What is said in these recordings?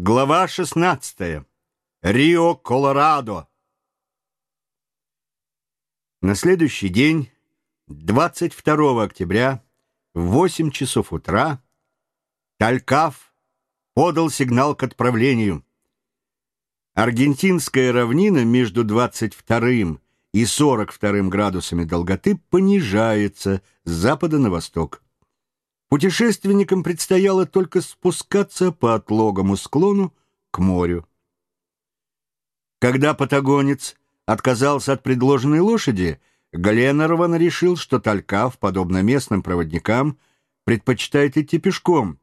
Глава 16. Рио, Колорадо. На следующий день, 22 октября, в 8 часов утра, Талькав подал сигнал к отправлению. Аргентинская равнина между 22 и 42 градусами долготы понижается с запада на восток. Путешественникам предстояло только спускаться по отлогому склону к морю. Когда патагонец отказался от предложенной лошади, Гленнерван решил, что Талькав, подобно местным проводникам, предпочитает идти пешком,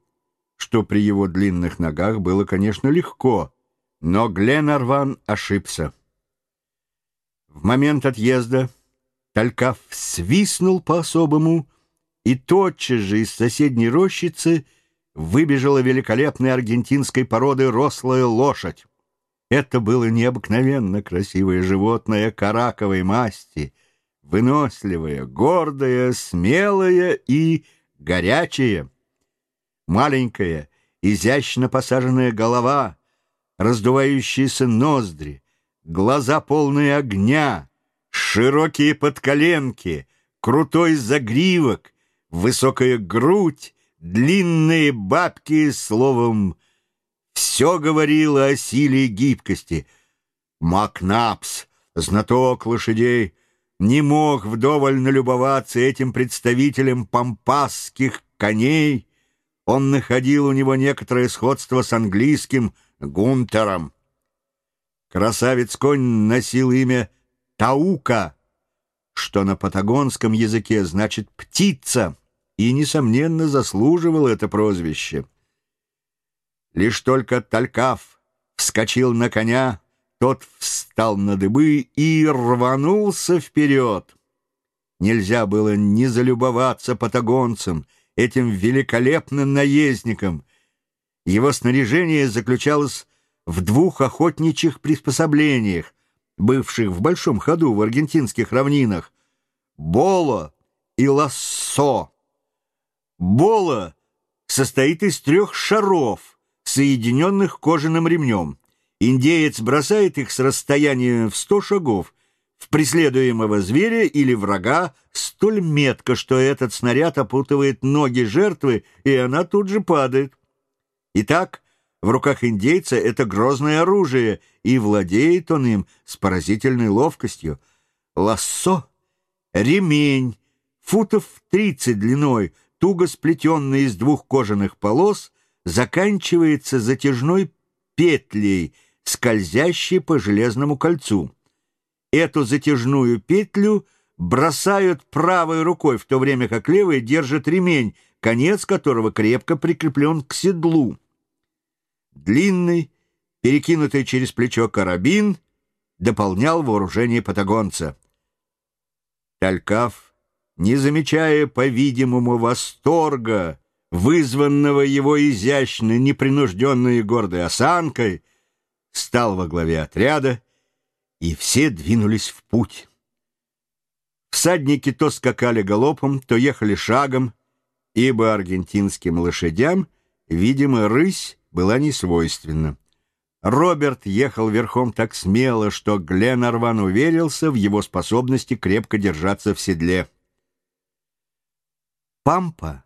что при его длинных ногах было, конечно, легко, но Гленнерван ошибся. В момент отъезда Талькав свистнул по-особому, и тотчас же из соседней рощицы выбежала великолепной аргентинской породы рослая лошадь. Это было необыкновенно красивое животное караковой масти, выносливое, гордое, смелое и горячее. Маленькая, изящно посаженная голова, раздувающиеся ноздри, глаза полные огня, широкие подколенки, крутой загривок, высокая грудь, длинные бабки, словом, все говорило о силе и гибкости. Макнапс, знаток лошадей, не мог вдоволь налюбоваться этим представителем пампасских коней. Он находил у него некоторое сходство с английским Гунтером. Красавец-конь носил имя Таука, что на патагонском языке значит «птица» и, несомненно, заслуживал это прозвище. Лишь только Талькав вскочил на коня, тот встал на дыбы и рванулся вперед. Нельзя было не залюбоваться патагонцем, этим великолепным наездником. Его снаряжение заключалось в двух охотничьих приспособлениях, бывших в большом ходу в аргентинских равнинах — боло и лассо. Бола состоит из трех шаров, соединенных кожаным ремнем. Индеец бросает их с расстояния в сто шагов в преследуемого зверя или врага столь метко, что этот снаряд опутывает ноги жертвы, и она тут же падает. Итак, в руках индейца это грозное оружие, и владеет он им с поразительной ловкостью. Лассо — ремень, футов тридцать длиной — туго сплетенный из двух кожаных полос, заканчивается затяжной петлей, скользящей по железному кольцу. Эту затяжную петлю бросают правой рукой, в то время как левой держит ремень, конец которого крепко прикреплен к седлу. Длинный, перекинутый через плечо карабин, дополнял вооружение патагонца. Талькав не замечая, по-видимому, восторга, вызванного его изящной, непринужденной и гордой осанкой, стал во главе отряда, и все двинулись в путь. Всадники то скакали галопом, то ехали шагом, ибо аргентинским лошадям, видимо, рысь была несвойственна. Роберт ехал верхом так смело, что Гленарван уверился в его способности крепко держаться в седле. Пампа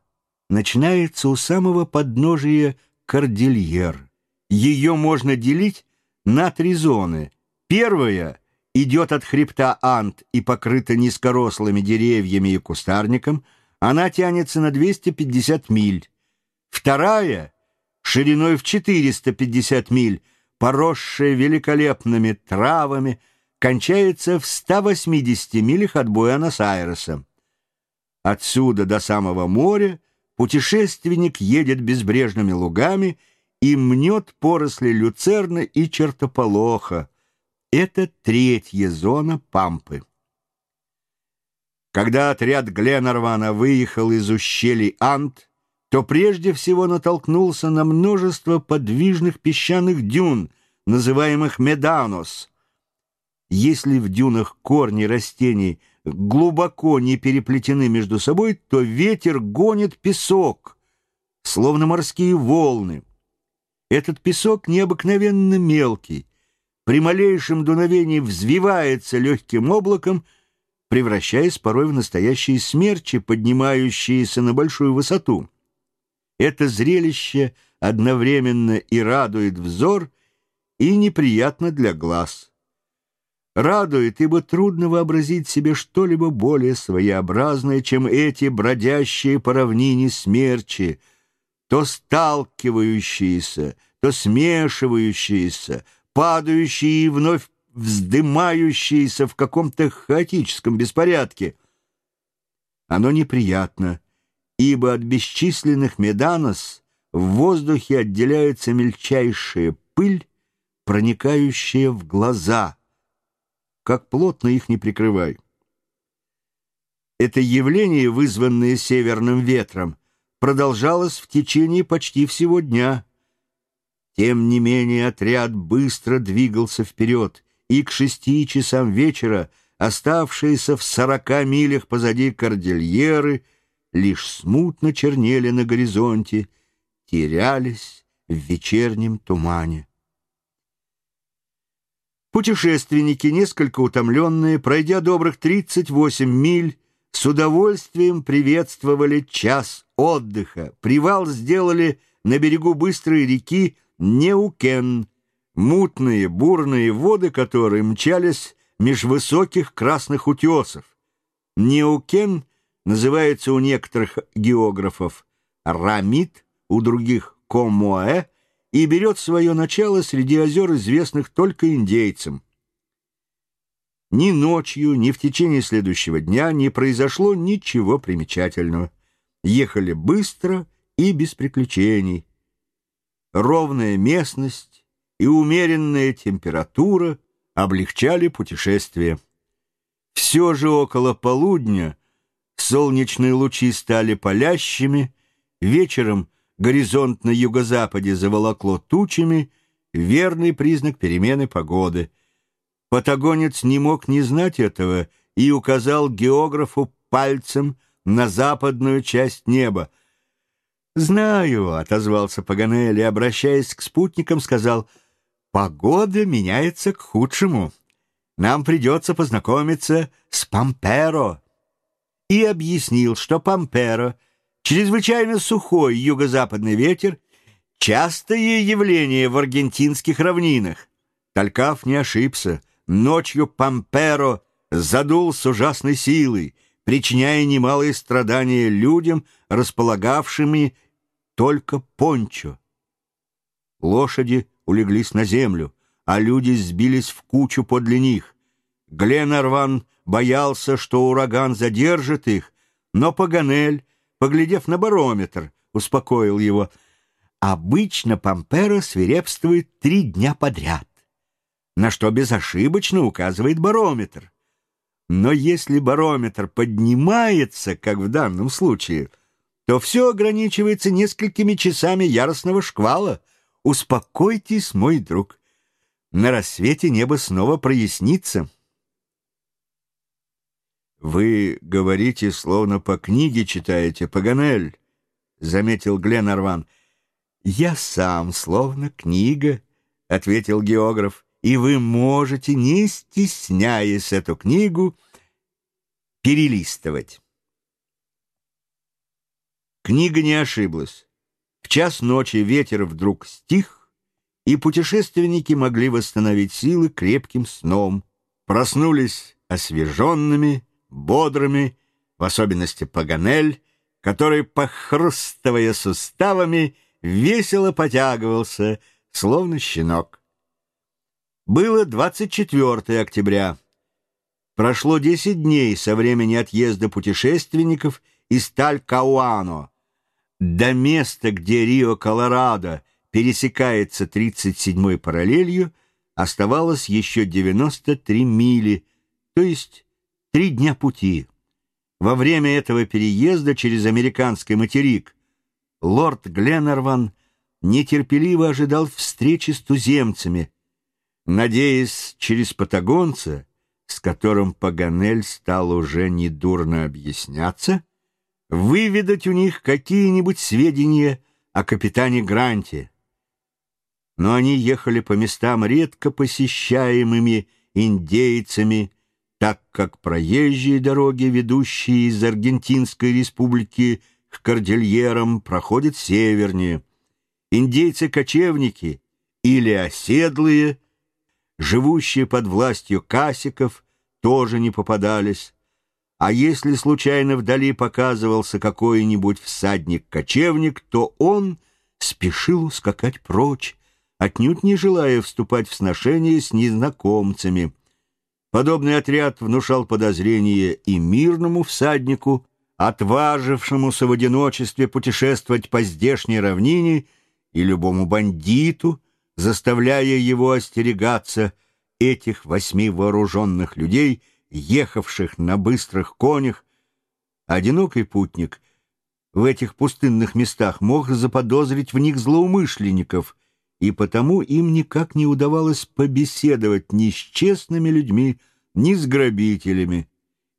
начинается у самого подножия Кордильер. Ее можно делить на три зоны. Первая идет от хребта Ант и покрыта низкорослыми деревьями и кустарником. Она тянется на 250 миль. Вторая, шириной в 450 миль, поросшая великолепными травами, кончается в 180 милях от Буэнос-Айреса. Отсюда до самого моря путешественник едет безбрежными лугами и мнет поросли люцерны и чертополоха. Это третья зона Пампы. Когда отряд Гленарвана выехал из ущелий Ант, то прежде всего натолкнулся на множество подвижных песчаных дюн, называемых Меданос. Если в дюнах корни растений глубоко не переплетены между собой, то ветер гонит песок, словно морские волны. Этот песок необыкновенно мелкий, при малейшем дуновении взвивается легким облаком, превращаясь порой в настоящие смерчи, поднимающиеся на большую высоту. Это зрелище одновременно и радует взор, и неприятно для глаз. Радует, ибо трудно вообразить себе что-либо более своеобразное, чем эти бродящие по равнине смерчи, то сталкивающиеся, то смешивающиеся, падающие и вновь вздымающиеся в каком-то хаотическом беспорядке. Оно неприятно, ибо от бесчисленных меданос в воздухе отделяется мельчайшая пыль, проникающая в глаза, как плотно их не прикрывай. Это явление, вызванное северным ветром, продолжалось в течение почти всего дня. Тем не менее отряд быстро двигался вперед, и к шести часам вечера оставшиеся в сорока милях позади кордильеры лишь смутно чернели на горизонте, терялись в вечернем тумане. Путешественники, несколько утомленные, пройдя добрых 38 миль, с удовольствием приветствовали час отдыха. Привал сделали на берегу быстрой реки Неукен, мутные бурные воды которой мчались меж высоких красных утесов. Неукен называется у некоторых географов Рамит, у других Комоэ, и берет свое начало среди озер, известных только индейцам. Ни ночью, ни в течение следующего дня не произошло ничего примечательного. Ехали быстро и без приключений. Ровная местность и умеренная температура облегчали путешествие. Все же около полудня солнечные лучи стали палящими, вечером горизонт на юго-западе заволокло тучами, верный признак перемены погоды — Патагонец не мог не знать этого и указал географу пальцем на западную часть неба. «Знаю», — отозвался Паганелли, обращаясь к спутникам, сказал, «погода меняется к худшему. Нам придется познакомиться с Памперо». И объяснил, что Памперо — чрезвычайно сухой юго-западный ветер, частое явление в аргентинских равнинах. Талькав не ошибся — Ночью Памперо задул с ужасной силой, причиняя немалые страдания людям, располагавшими только пончо. Лошади улеглись на землю, а люди сбились в кучу подле них. Гленарван боялся, что ураган задержит их, но Паганель, поглядев на барометр, успокоил его. Обычно Памперо свирепствует три дня подряд на что безошибочно указывает барометр. Но если барометр поднимается, как в данном случае, то все ограничивается несколькими часами яростного шквала. Успокойтесь, мой друг. На рассвете небо снова прояснится. «Вы говорите, словно по книге читаете, Паганель», — заметил Гленарван. «Я сам, словно книга», — ответил географ и вы можете, не стесняясь эту книгу, перелистывать. Книга не ошиблась. В час ночи ветер вдруг стих, и путешественники могли восстановить силы крепким сном, проснулись освеженными, бодрыми, в особенности Паганель, который, похрустывая суставами, весело потягивался, словно щенок. Было 24 октября. Прошло 10 дней со времени отъезда путешественников из Талькауано до места, где Рио-Колорадо пересекается 37-й параллелью, оставалось еще 93 мили, то есть три дня пути. Во время этого переезда через американский материк лорд Гленнерван нетерпеливо ожидал встречи с туземцами, надеясь через патагонца, с которым Паганель стал уже недурно объясняться, выведать у них какие-нибудь сведения о капитане Гранте. но они ехали по местам редко посещаемыми индейцами, так как проезжие дороги, ведущие из Аргентинской республики к кордильерам, проходят севернее. Индейцы-кочевники или оседлые, живущие под властью касиков, тоже не попадались. А если случайно вдали показывался какой-нибудь всадник-кочевник, то он спешил ускакать прочь, отнюдь не желая вступать в сношение с незнакомцами. Подобный отряд внушал подозрение и мирному всаднику, отважившемуся в одиночестве путешествовать по здешней равнине, и любому бандиту, заставляя его остерегаться этих восьми вооруженных людей — ехавших на быстрых конях, одинокий путник в этих пустынных местах мог заподозрить в них злоумышленников, и потому им никак не удавалось побеседовать ни с честными людьми, ни с грабителями,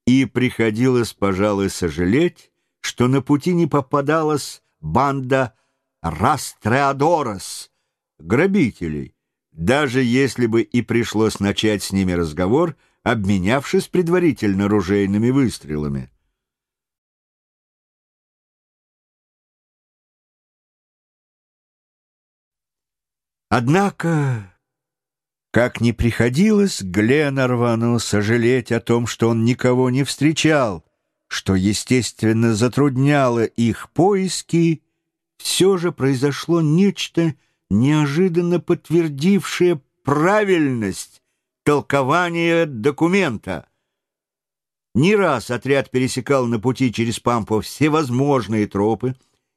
и приходилось, пожалуй, сожалеть, что на пути не попадалась банда Растреадорос, грабителей. Даже если бы и пришлось начать с ними разговор — обменявшись предварительно ружейными выстрелами. Однако, как ни приходилось Гленарвану сожалеть о том, что он никого не встречал, что, естественно, затрудняло их поиски, все же произошло нечто, неожиданно подтвердившее правильность толкование документа. Не раз отряд пересекал на пути через Пампу всевозможные тропы,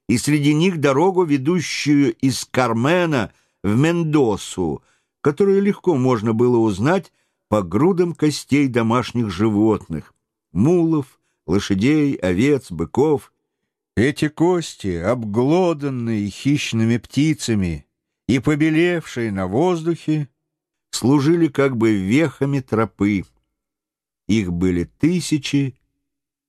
и среди них дорогу, ведущую из Кармена в Мендосу, которую легко можно было узнать по грудам костей домашних животных — мулов, лошадей, овец, быков. Эти кости, обглоданные хищными птицами и побелевшие на воздухе, служили как бы вехами тропы. Их были тысячи,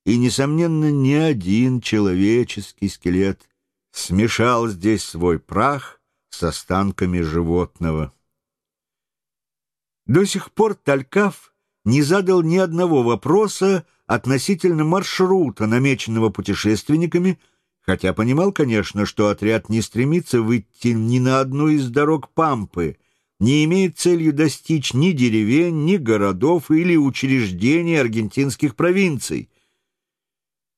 и, несомненно, ни один человеческий скелет смешал здесь свой прах с останками животного. До сих пор Талькав не задал ни одного вопроса относительно маршрута, намеченного путешественниками, хотя понимал, конечно, что отряд не стремится выйти ни на одну из дорог Пампы — не имеет целью достичь ни деревень, ни городов или учреждений аргентинских провинций.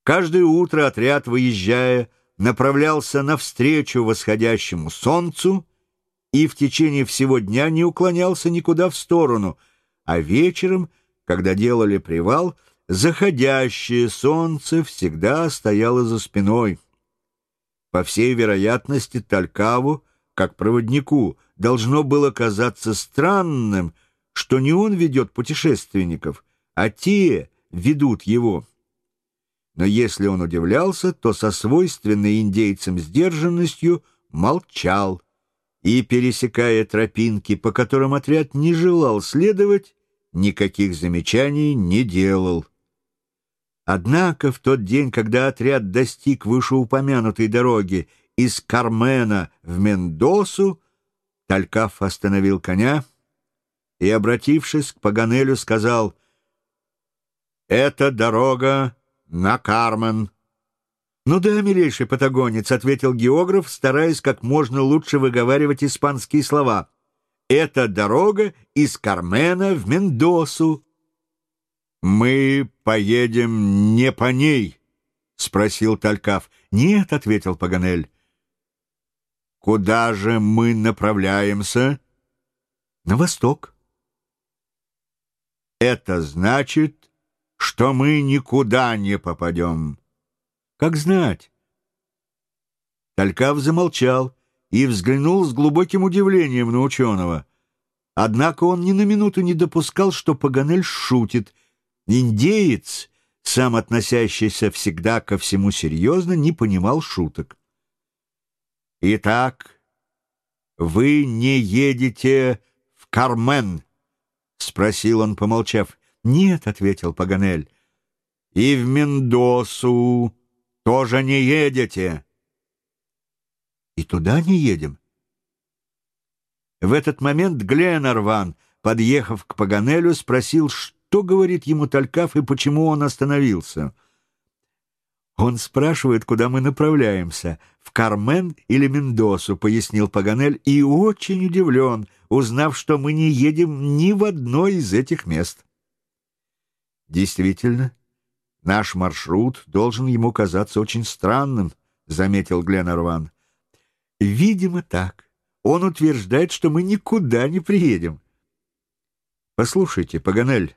Каждое утро отряд, выезжая, направлялся навстречу восходящему солнцу и в течение всего дня не уклонялся никуда в сторону, а вечером, когда делали привал, заходящее солнце всегда стояло за спиной. По всей вероятности, Талькаву, как проводнику, должно было казаться странным, что не он ведет путешественников, а те ведут его. Но если он удивлялся, то со свойственной индейцам сдержанностью молчал и, пересекая тропинки, по которым отряд не желал следовать, никаких замечаний не делал. Однако в тот день, когда отряд достиг вышеупомянутой дороги из Кармена в Мендосу, Талькаф остановил коня и, обратившись к Паганелю, сказал «Это дорога на Кармен». «Ну да, милейший патагонец», — ответил географ, стараясь как можно лучше выговаривать испанские слова. «Это дорога из Кармена в Мендосу». «Мы поедем не по ней», — спросил Талькав. «Нет», — ответил Паганель. Куда же мы направляемся? На восток. Это значит, что мы никуда не попадем. Как знать? Талькав замолчал и взглянул с глубоким удивлением на ученого. Однако он ни на минуту не допускал, что Паганель шутит. Индеец, сам относящийся всегда ко всему серьезно, не понимал шуток. «Итак, вы не едете в Кармен?» — спросил он, помолчав. «Нет», — ответил Паганель. «И в Мендосу тоже не едете?» «И туда не едем?» В этот момент Гленарван, подъехав к Паганелю, спросил, что говорит ему Талькав и почему он остановился. «Он спрашивает, куда мы направляемся, в Кармен или Мендосу», — пояснил Паганель, и очень удивлен, узнав, что мы не едем ни в одно из этих мест. Действительно, наш маршрут должен ему казаться очень странным, — заметил Гленарван. Видимо, так. Он утверждает, что мы никуда не приедем. Послушайте, Паганель,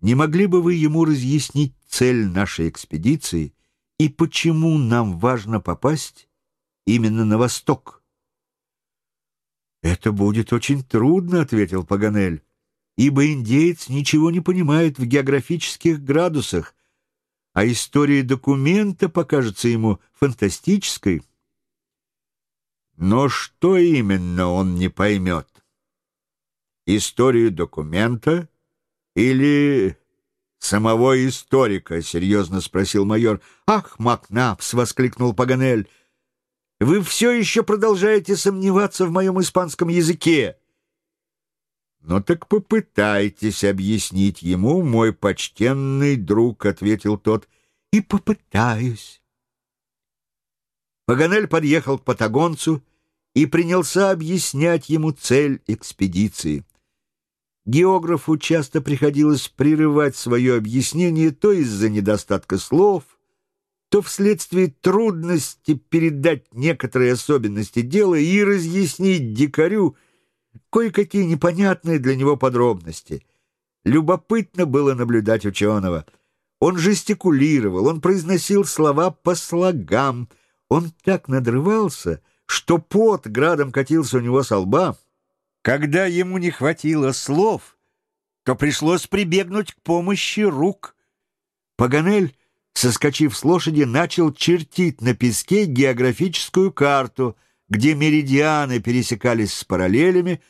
не могли бы вы ему разъяснить цель нашей экспедиции и почему нам важно попасть именно на восток? «Это будет очень трудно», — ответил Паганель ибо индеец ничего не понимает в географических градусах, а история документа покажется ему фантастической. Но что именно он не поймет? Историю документа или самого историка? — серьезно спросил майор. — Ах, Макнапс! — воскликнул Паганель. — Вы все еще продолжаете сомневаться в моем испанском языке. «Ну так попытайтесь объяснить ему, мой почтенный друг», — ответил тот. «И попытаюсь». Паганель подъехал к патагонцу и принялся объяснять ему цель экспедиции. Географу часто приходилось прерывать свое объяснение то из-за недостатка слов, то вследствие трудности передать некоторые особенности дела и разъяснить дикарю, кое-какие непонятные для него подробности. Любопытно было наблюдать ученого. Он жестикулировал, он произносил слова по слогам. Он так надрывался, что пот градом катился у него со лба. Когда ему не хватило слов, то пришлось прибегнуть к помощи рук. Паганель, соскочив с лошади, начал чертить на песке географическую карту — где меридианы пересекались с параллелями,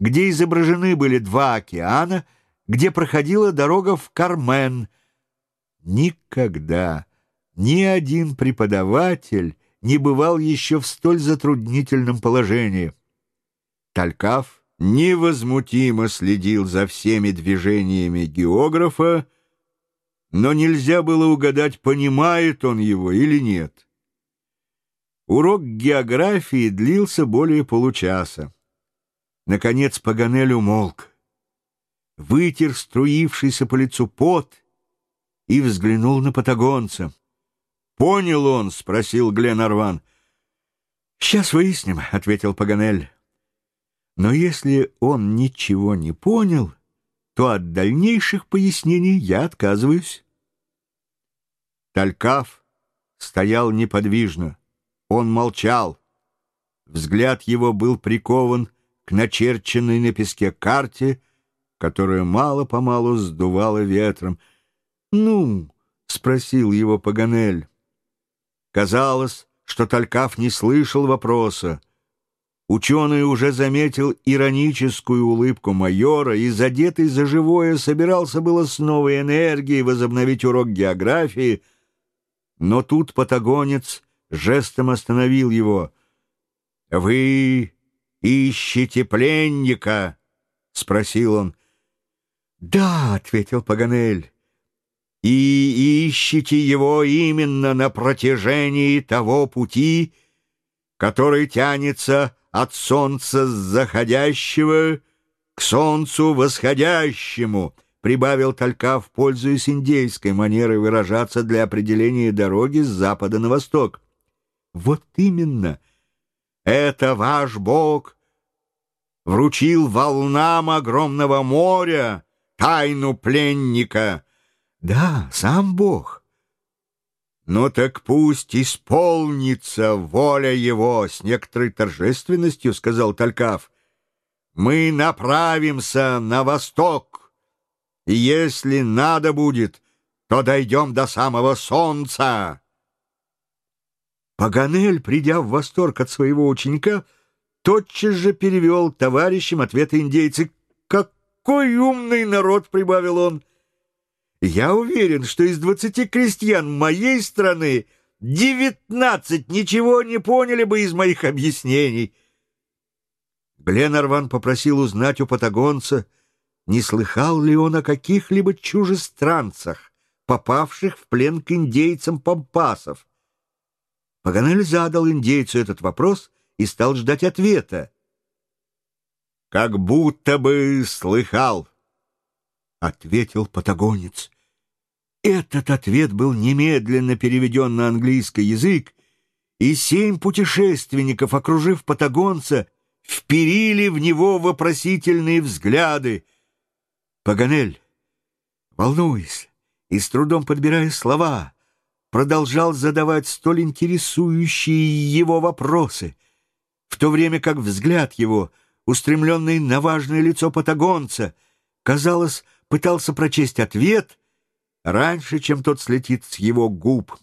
где изображены были два океана, где проходила дорога в Кармен. Никогда ни один преподаватель не бывал еще в столь затруднительном положении. Талькав невозмутимо следил за всеми движениями географа, но нельзя было угадать, понимает он его или нет. Урок географии длился более получаса. Наконец Паганель умолк, вытер струившийся по лицу пот и взглянул на патагонца. «Понял он?» — спросил Гленарван. «Сейчас выясним», — ответил Паганель. «Но если он ничего не понял, то от дальнейших пояснений я отказываюсь». Талькав стоял неподвижно. Он молчал. Взгляд его был прикован к начерченной на песке карте, которая мало-помалу сдувала ветром. «Ну?» — спросил его Паганель. Казалось, что Талькав не слышал вопроса. Ученый уже заметил ироническую улыбку майора и, задетый за живое, собирался было с новой энергией возобновить урок географии, но тут патагонец жестом остановил его. «Вы ищете пленника?» — спросил он. «Да», — ответил Паганель, — «и ищете его именно на протяжении того пути, который тянется от солнца заходящего к солнцу восходящему», — прибавил Талькав, пользуясь индейской манерой выражаться для определения дороги с запада на восток. Вот именно. Это ваш Бог вручил волнам огромного моря тайну пленника. Да, сам Бог. Ну так пусть исполнится воля его, с некоторой торжественностью сказал Талькав. Мы направимся на восток, и если надо будет, то дойдем до самого солнца. Паганель, придя в восторг от своего ученика, тотчас же перевел товарищам ответы индейцы. «Какой умный народ!» — прибавил он. «Я уверен, что из двадцати крестьян моей страны девятнадцать ничего не поняли бы из моих объяснений». Гленарван попросил узнать у патагонца, не слыхал ли он о каких-либо чужестранцах, попавших в плен к индейцам пампасов. Паганель задал индейцу этот вопрос и стал ждать ответа. «Как будто бы слыхал», — ответил патагонец. Этот ответ был немедленно переведен на английский язык, и семь путешественников, окружив патагонца, вперили в него вопросительные взгляды. Паганель, волнуясь и с трудом подбирая слова, продолжал задавать столь интересующие его вопросы, в то время как взгляд его, устремленный на важное лицо патагонца, казалось, пытался прочесть ответ раньше, чем тот слетит с его губ.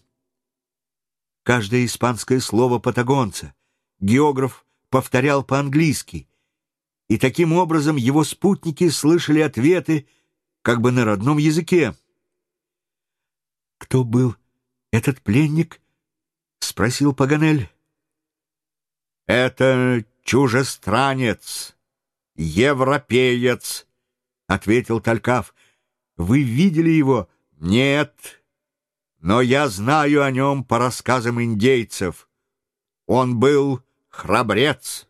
Каждое испанское слово патагонца географ повторял по-английски, и таким образом его спутники слышали ответы как бы на родном языке. «Кто был этот пленник?» — спросил Паганель. «Это чужестранец, европеец», — ответил Талькав. «Вы видели его?» «Нет» но я знаю о нем по рассказам индейцев. Он был храбрец,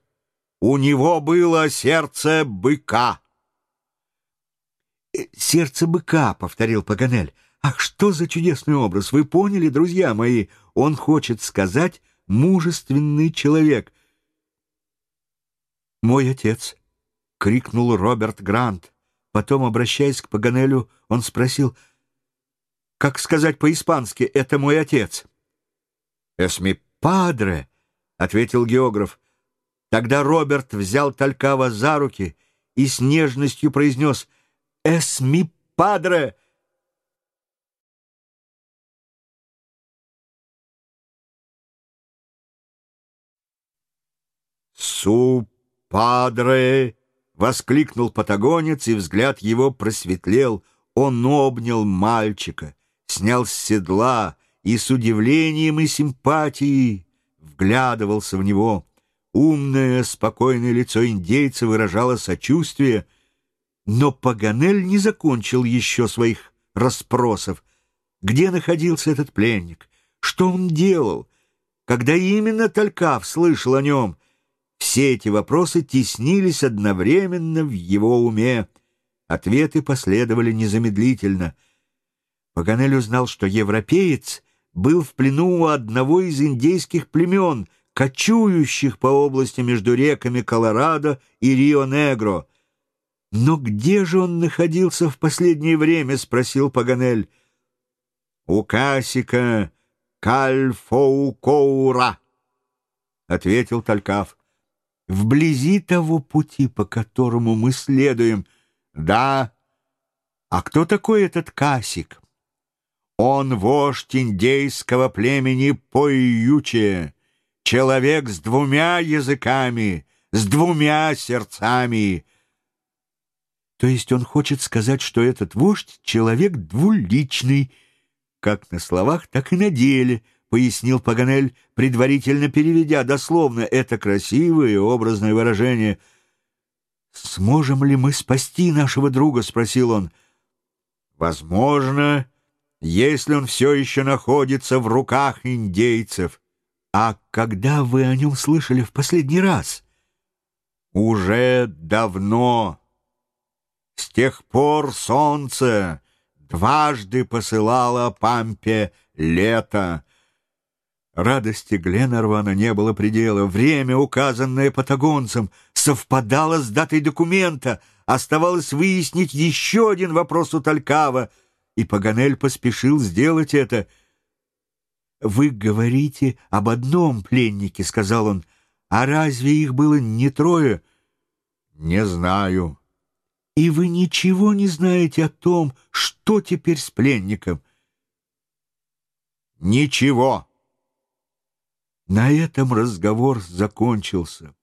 у него было сердце быка. «Э, «Сердце быка», — повторил Паганель. «Ах, что за чудесный образ! Вы поняли, друзья мои? Он хочет сказать «мужественный человек». «Мой отец!» — крикнул Роберт Грант. Потом, обращаясь к Паганелю, он спросил — как сказать по-испански «это мой отец»? «Эсми падре», — ответил географ. Тогда Роберт взял Талькава за руки и с нежностью произнес «Эсми падре». «Су падре!» — воскликнул патагонец, и взгляд его просветлел. Он обнял мальчика — снял с седла и с удивлением и симпатией вглядывался в него. Умное, спокойное лицо индейца выражало сочувствие, но Паганель не закончил еще своих расспросов. Где находился этот пленник? Что он делал? Когда именно Талькав слышал о нем? Все эти вопросы теснились одновременно в его уме. Ответы последовали незамедлительно — Паганель узнал, что европеец был в плену у одного из индейских племен, кочующих по области между реками Колорадо и Рио-Негро. «Но где же он находился в последнее время?» — спросил Паганель. «У Касика Кальфоукоура», — ответил Талькав. «Вблизи того пути, по которому мы следуем». «Да. А кто такой этот Касик?» Он вождь индейского племени Пойюче, человек с двумя языками, с двумя сердцами. То есть он хочет сказать, что этот вождь — человек двуличный, как на словах, так и на деле, — пояснил Паганель, предварительно переведя дословно это красивое и образное выражение. «Сможем ли мы спасти нашего друга?» — спросил он. «Возможно, если он все еще находится в руках индейцев. А когда вы о нем слышали в последний раз? Уже давно. С тех пор солнце дважды посылало Пампе лето. Радости Гленарвана не было предела. Время, указанное патагонцем, совпадало с датой документа. Оставалось выяснить еще один вопрос у Талькава — и Паганель поспешил сделать это. «Вы говорите об одном пленнике», — сказал он. «А разве их было не трое?» «Не знаю». «И вы ничего не знаете о том, что теперь с пленником?» «Ничего». На этом разговор закончился.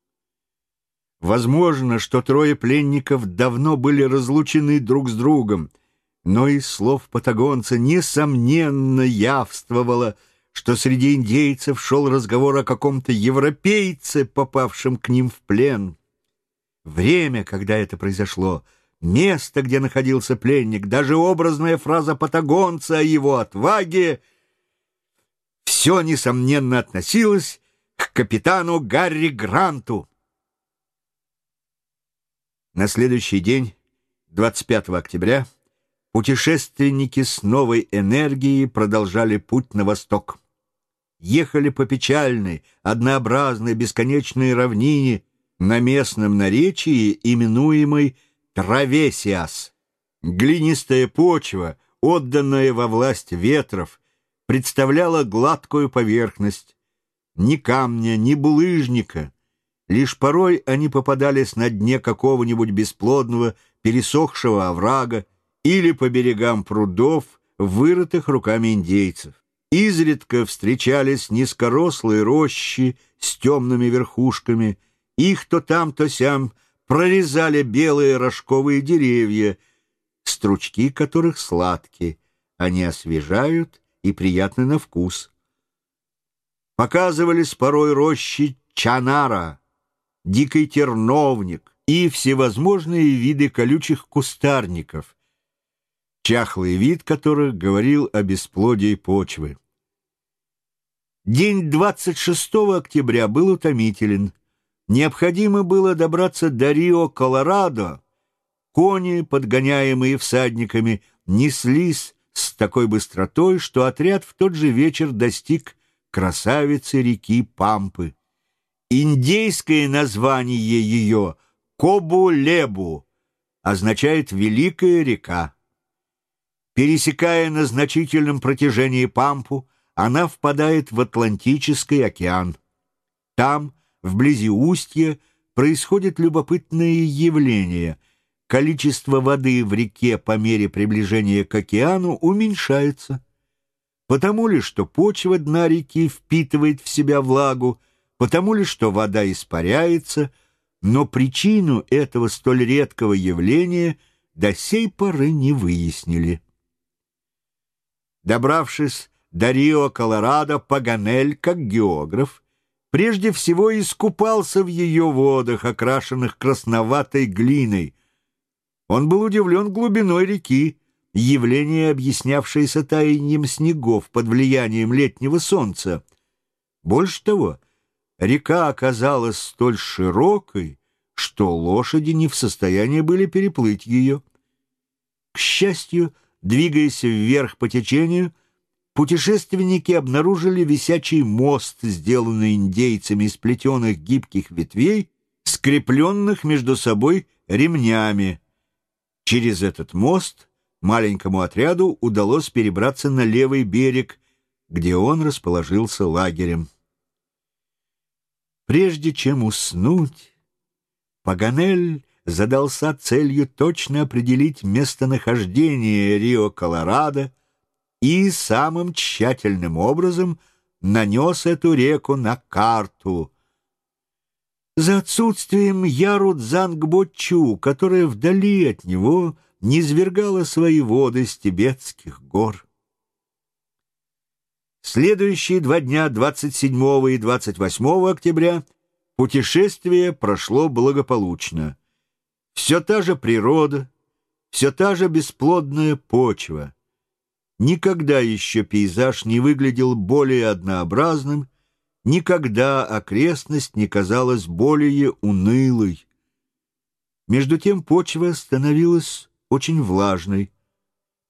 Возможно, что трое пленников давно были разлучены друг с другом, но из слов патагонца несомненно явствовало, что среди индейцев шел разговор о каком-то европейце, попавшем к ним в плен. время, когда это произошло, место, где находился пленник, даже образная фраза патагонца о его отваге — все, несомненно, относилось к капитану Гарри Гранту. На следующий день, 25 октября, путешественники с новой энергией продолжали путь на восток. Ехали по печальной, однообразной, бесконечной равнине на местном наречии, именуемой Травесиас. Глинистая почва, отданная во власть ветров, представляла гладкую поверхность. Ни камня, ни булыжника. Лишь порой они попадались на дне какого-нибудь бесплодного, пересохшего оврага или по берегам прудов, вырытых руками индейцев. Изредка встречались низкорослые рощи с темными верхушками. Их то там, то сям прорезали белые рожковые деревья, стручки которых сладкие. Они освежают и приятны на вкус. Показывались порой рощи чанара, дикий терновник и всевозможные виды колючих кустарников, чахлый вид которых говорил о бесплодии почвы. День 26 октября был утомителен. Необходимо было добраться до Рио-Колорадо. Кони, подгоняемые всадниками, неслись с такой быстротой, что отряд в тот же вечер достиг красавицы реки Пампы. Индейское название ее Кобу-Лебу означает «великая река». Пересекая на значительном протяжении Пампу, она впадает в Атлантический океан. Там, вблизи устья, происходит любопытное явление — количество воды в реке по мере приближения к океану уменьшается. Потому ли, что почва дна реки впитывает в себя влагу, потому ли, что вода испаряется, но причину этого столь редкого явления до сей поры не выяснили. Добравшись до Рио-Колорадо, Паганель, как географ, прежде всего искупался в ее водах, окрашенных красноватой глиной, он был удивлен глубиной реки, явление, объяснявшееся таянием снегов под влиянием летнего солнца. Больше того, река оказалась столь широкой, что лошади не в состоянии были переплыть ее. К счастью, двигаясь вверх по течению, путешественники обнаружили висячий мост, сделанный индейцами из плетеных гибких ветвей, скрепленных между собой ремнями. Через этот мост маленькому отряду удалось перебраться на левый берег, где он расположился лагерем. Прежде чем уснуть, Паганель задался целью точно определить местонахождение Рио-Колорадо и самым тщательным образом нанес эту реку на карту — за отсутствием Яру Дзангбочу, которая вдали от него низвергала свои воды с тибетских гор. Следующие два дня, 27 и 28 октября, путешествие прошло благополучно. Все та же природа, все та же бесплодная почва. Никогда еще пейзаж не выглядел более однообразным Никогда окрестность не казалась более унылой. Между тем почва становилась очень влажной.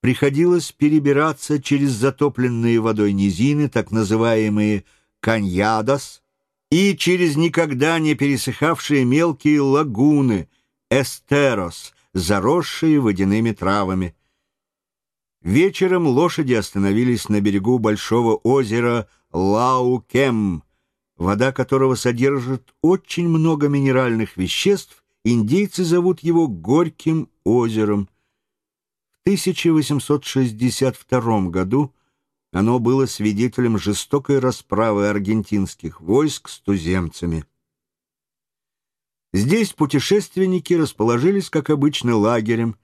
Приходилось перебираться через затопленные водой низины, так называемые каньядос, и через никогда не пересыхавшие мелкие лагуны, эстерос, заросшие водяными травами. Вечером лошади остановились на берегу большого озера Лаукем, вода которого содержит очень много минеральных веществ, индейцы зовут его Горьким озером. В 1862 году оно было свидетелем жестокой расправы аргентинских войск с туземцами. Здесь путешественники расположились, как обычно, лагерем,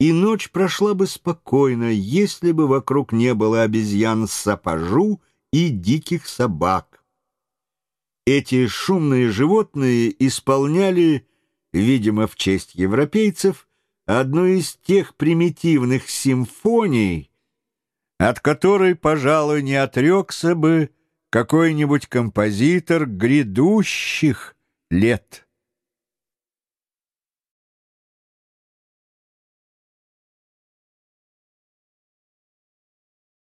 и ночь прошла бы спокойно, если бы вокруг не было обезьян сапожу и диких собак. Эти шумные животные исполняли видимо, в честь европейцев, одну из тех примитивных симфоний, от которой, пожалуй, не отрекся бы какой-нибудь композитор грядущих лет.